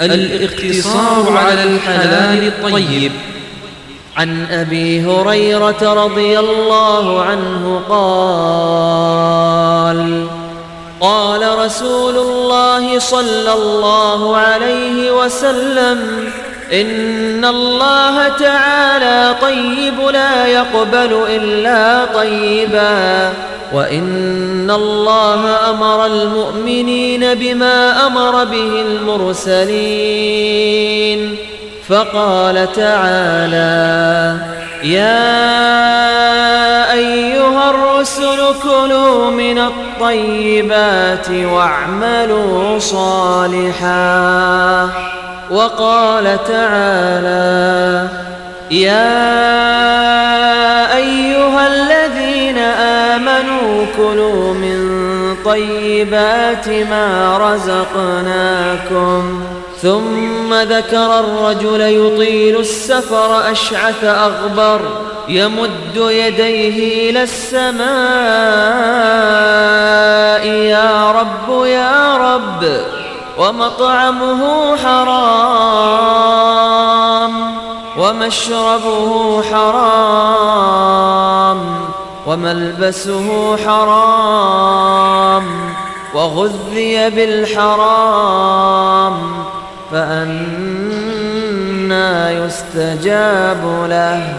الاقتصار على الحلال الطيب. عن أبي هريرة رضي الله عنه قال قال رسول الله صلى الله عليه وسلم إن الله تعالى طيب لا يقبل إلا طيبا. وإن الله أمر المؤمنين بما أمر به المرسلين فقال تعالى يا أيها الرسل كلوا من الطيبات واعملوا صالحا وقال تعالى يا كلوا من طيبات ما رزقناكم. ثم ذكر الرجل يطيل السفر أشعث أغبر يمد يديه إلى السماء. يا رب يا رب ومطعمه حرام ومشربه حرام. وملبسه حرام وغذي بالحرام فأنا يستجاب له.